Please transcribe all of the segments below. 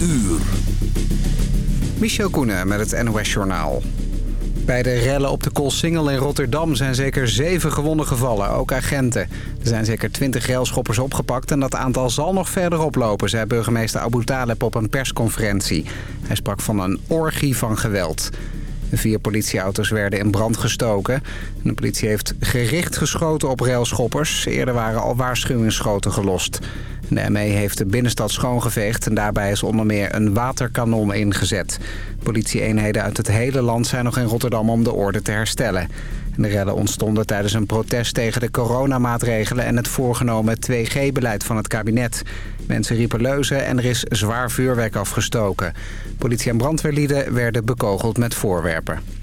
uur. Michel Koenen met het NOS-journaal. Bij de rellen op de Koolsingel in Rotterdam zijn zeker zeven gewonden gevallen, ook agenten. Er zijn zeker twintig railschoppers opgepakt en dat aantal zal nog verder oplopen... zei burgemeester Abu Taleb op een persconferentie. Hij sprak van een orgie van geweld. Vier politieauto's werden in brand gestoken. De politie heeft gericht geschoten op railschoppers. Eerder waren al waarschuwingsschoten gelost. De ME heeft de binnenstad schoongeveegd en daarbij is onder meer een waterkanon ingezet. Politieeenheden uit het hele land zijn nog in Rotterdam om de orde te herstellen. De rellen ontstonden tijdens een protest tegen de coronamaatregelen en het voorgenomen 2G-beleid van het kabinet. Mensen riepen leuzen en er is zwaar vuurwerk afgestoken. Politie en brandweerlieden werden bekogeld met voorwerpen.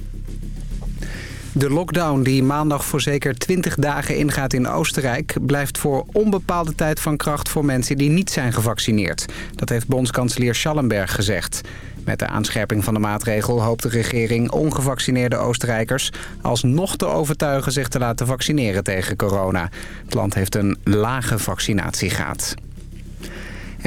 De lockdown die maandag voor zeker 20 dagen ingaat in Oostenrijk... blijft voor onbepaalde tijd van kracht voor mensen die niet zijn gevaccineerd. Dat heeft bondskanselier Schallenberg gezegd. Met de aanscherping van de maatregel hoopt de regering ongevaccineerde Oostenrijkers... alsnog te overtuigen zich te laten vaccineren tegen corona. Het land heeft een lage vaccinatiegraad.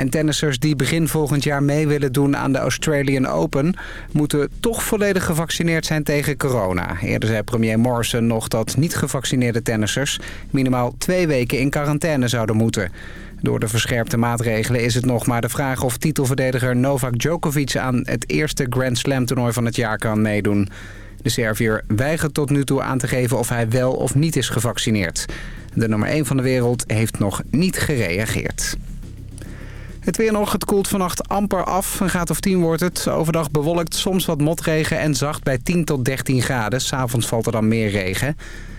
En tennissers die begin volgend jaar mee willen doen aan de Australian Open... moeten toch volledig gevaccineerd zijn tegen corona. Eerder zei premier Morrison nog dat niet gevaccineerde tennissers... minimaal twee weken in quarantaine zouden moeten. Door de verscherpte maatregelen is het nog maar de vraag of titelverdediger Novak Djokovic... aan het eerste Grand Slam toernooi van het jaar kan meedoen. De Serviër weigert tot nu toe aan te geven of hij wel of niet is gevaccineerd. De nummer 1 van de wereld heeft nog niet gereageerd. Het weer nog, het koelt vannacht amper af. Een graad of 10 wordt het. Overdag bewolkt, soms wat motregen en zacht bij 10 tot 13 graden. S'avonds valt er dan meer regen.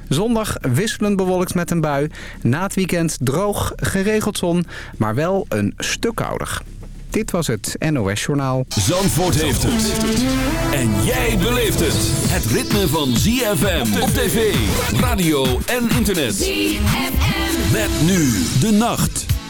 Zondag wisselend bewolkt met een bui. Na het weekend droog, geregeld zon, maar wel een stuk kouder. Dit was het NOS Journaal. Zandvoort heeft het. En jij beleeft het. Het ritme van ZFM op tv, radio en internet. ZFM. Met nu de nacht.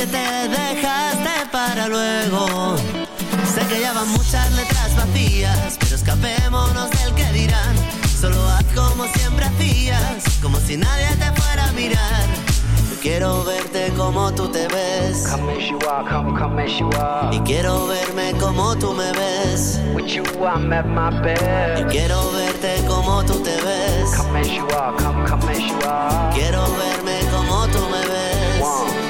que te dejaste para luego. Sé que ya van muchas letras vacías, pero escapémonos del que dirán. Solo haz como siempre hacías, como si nadie te fuera a mirar. Yo quiero verte como tú te ves. Come as you are, come, come as you are. Y quiero verme como tú me ves. With you I'm at my best. Y quiero verte como tú te ves. Come as you are, come, come as you are. Quiero verme como tú me ves.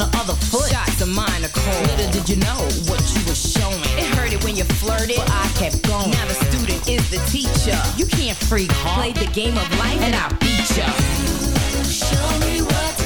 the other foot. Shots of mine are cold. Little did you know what you were showing. It hurted when you flirted, but I kept going. Now the student is the teacher. You can't freak hard. Played the game of life and I beat you. Show me what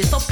noite.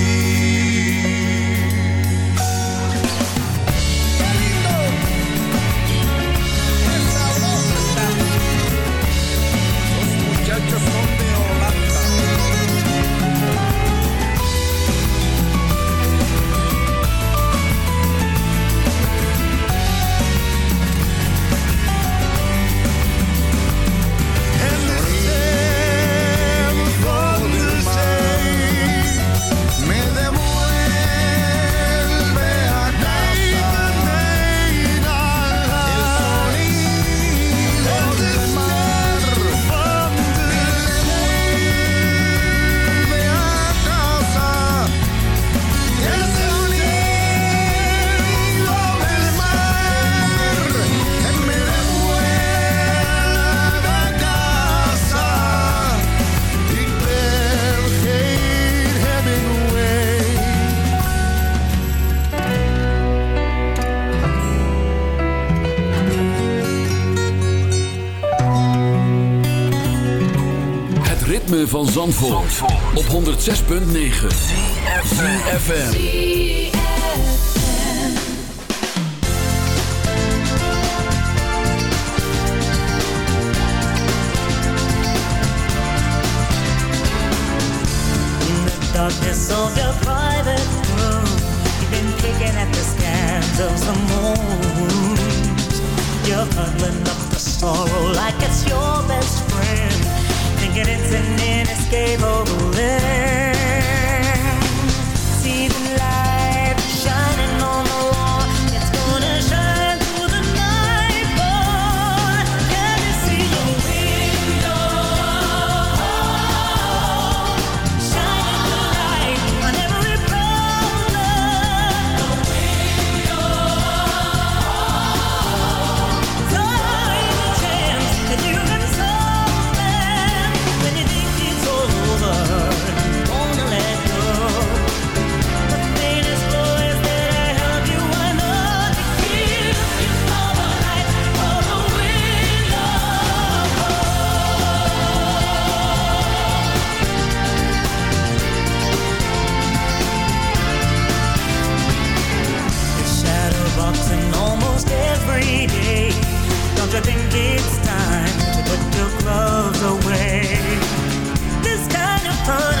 ritme van Zandvoort, Zandvoort. op 106.9 CFFM Darkness of your private room. You've been kicking at the scans of the moon. You're huddling up the sorrow like it's your best friend thinking it's an inescapable limb. See the light. think it's time to put your gloves away. This kind of fun.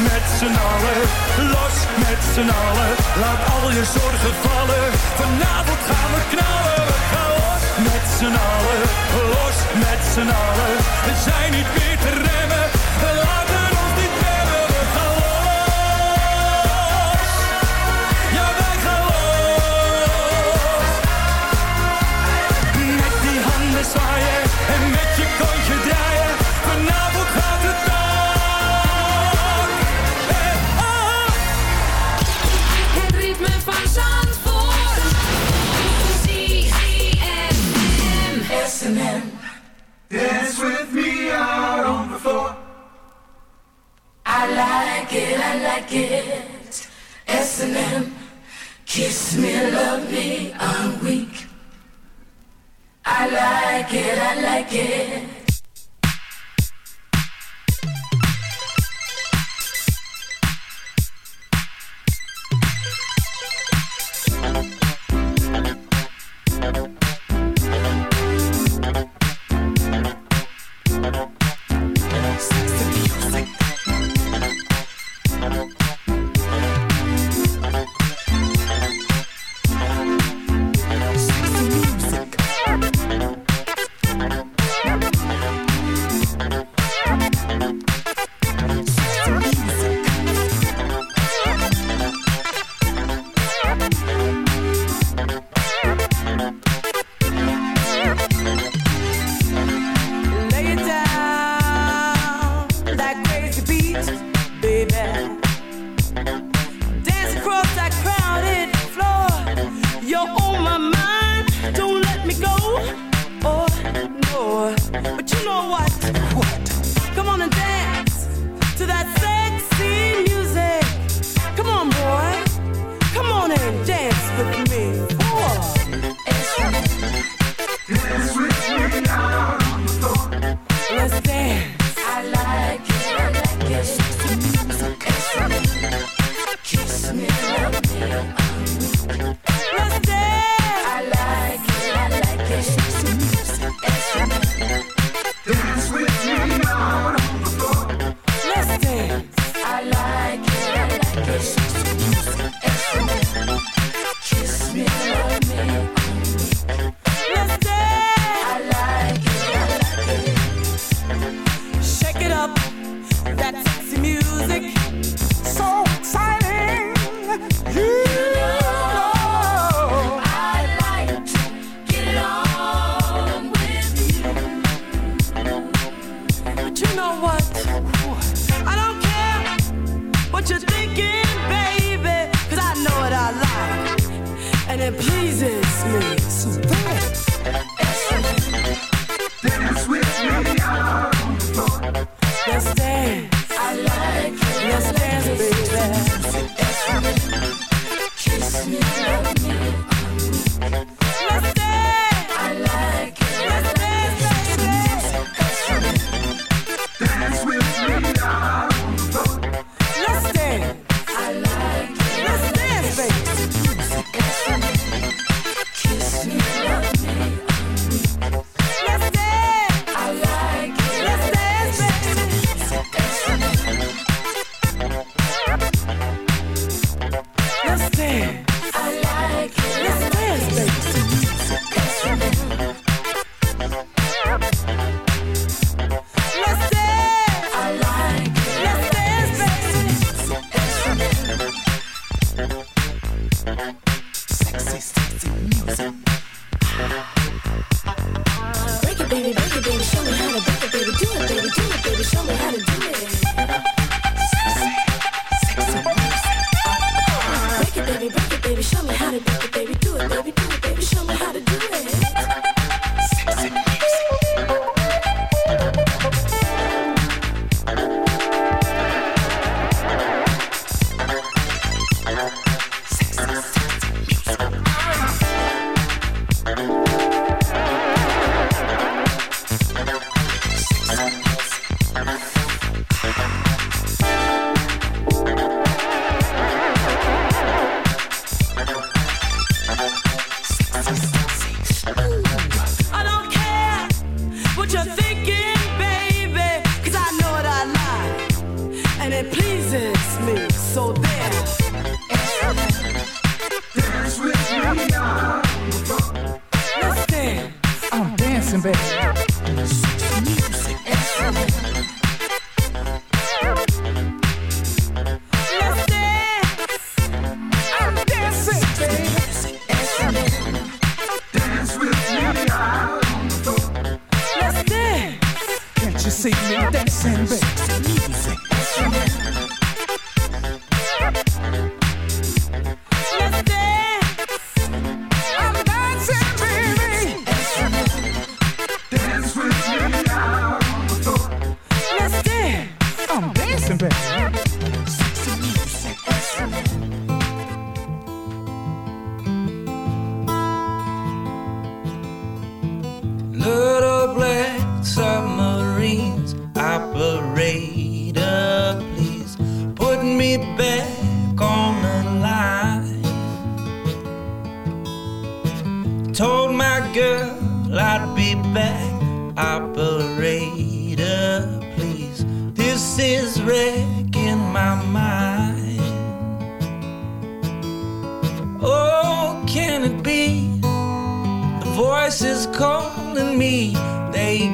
met z'n allen. Los met z'n allen. Laat al je zorgen vallen. Vanavond gaan we knallen. We gaan los met z'n allen. Los met z'n allen. We zijn niet meer te remmen. We laten ons niet remmen. We gaan los. Ja, wij gaan los. Met die handen zwaaien en met je kontje it. S&M. Kiss me, love me, I'm weak. I like it, I like it.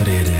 Frere.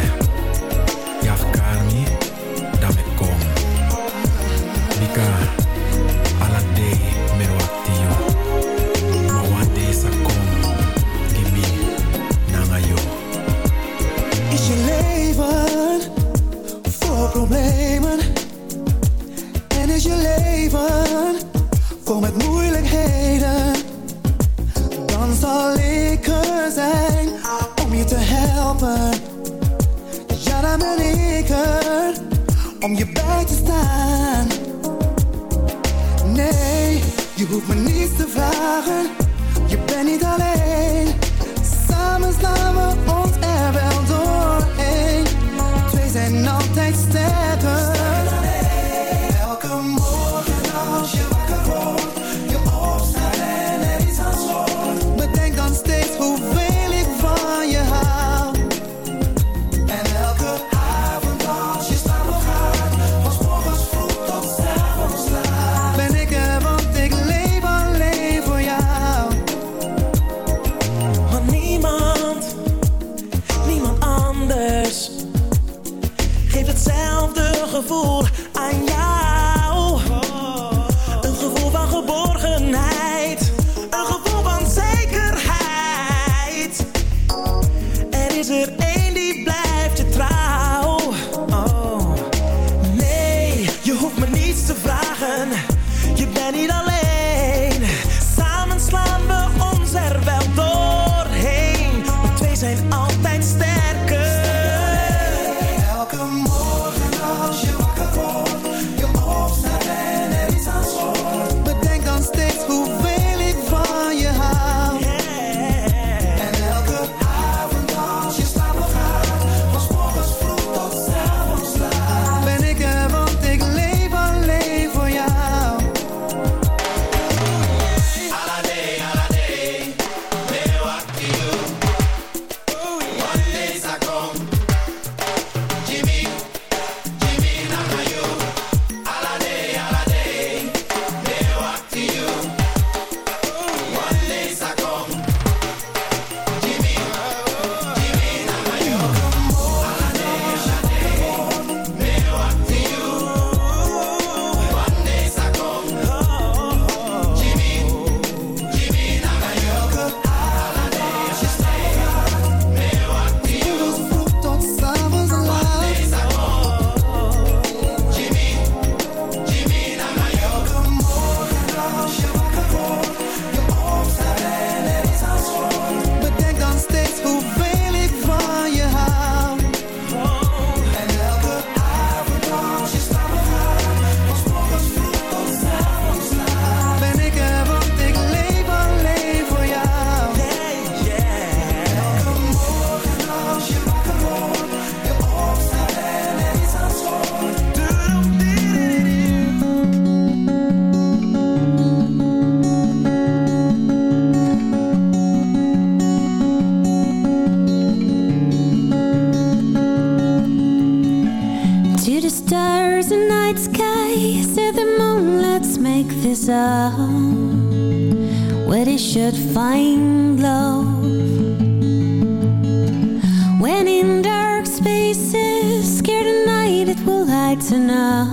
lighten up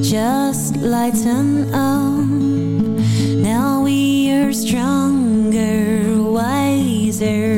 Just lighten up. Now we are stronger, wiser.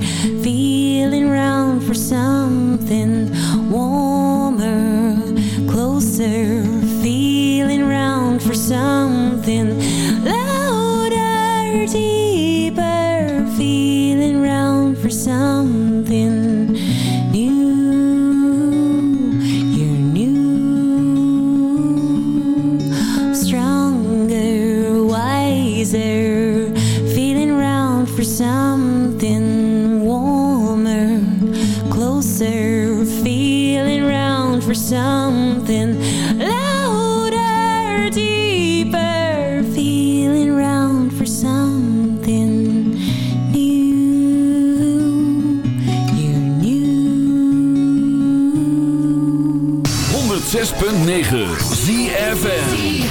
something louder, deeper, feeling round for something new. You knew. 106.9 ZFM.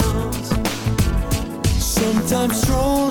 Sometimes strolling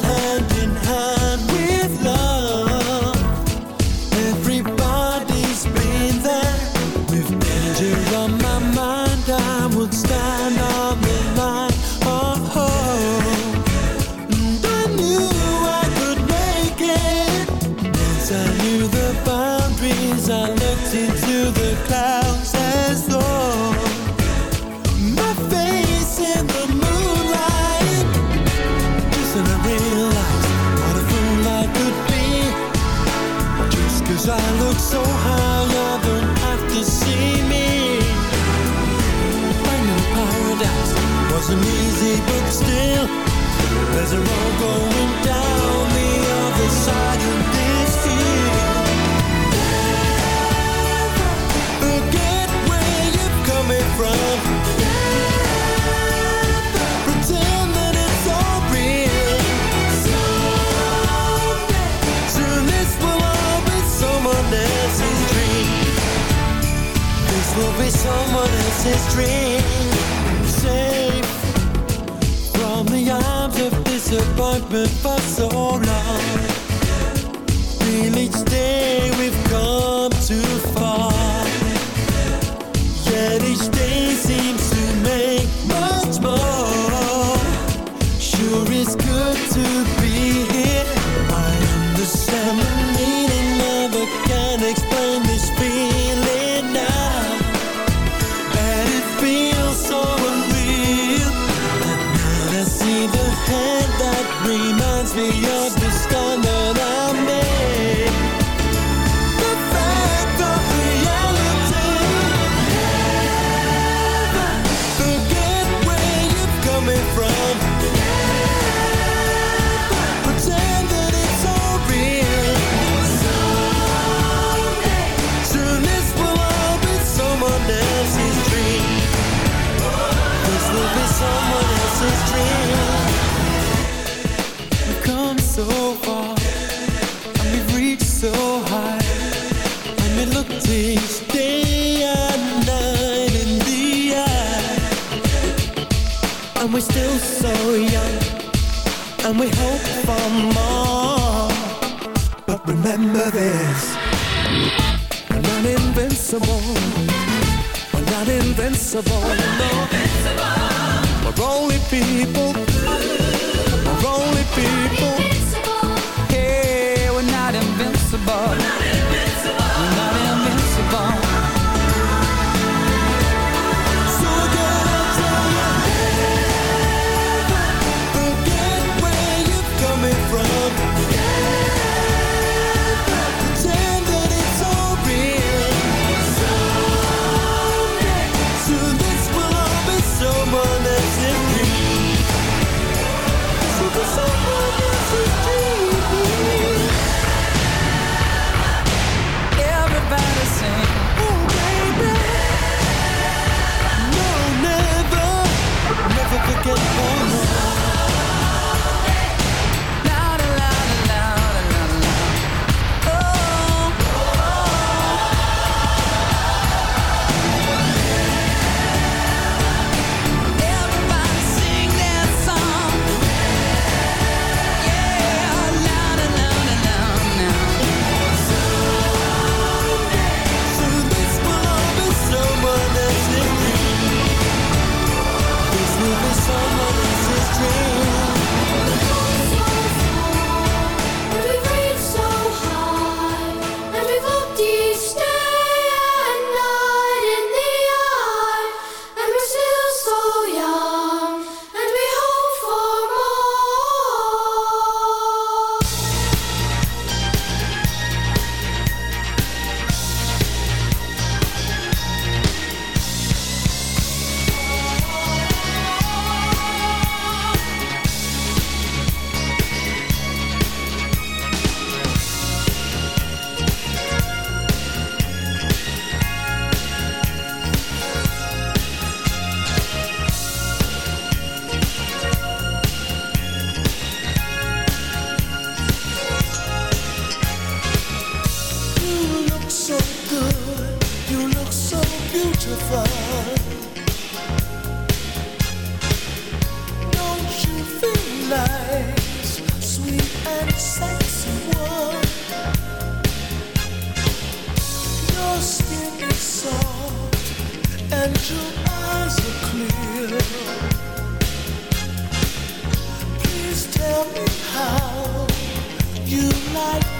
his dream. Please tell me how you like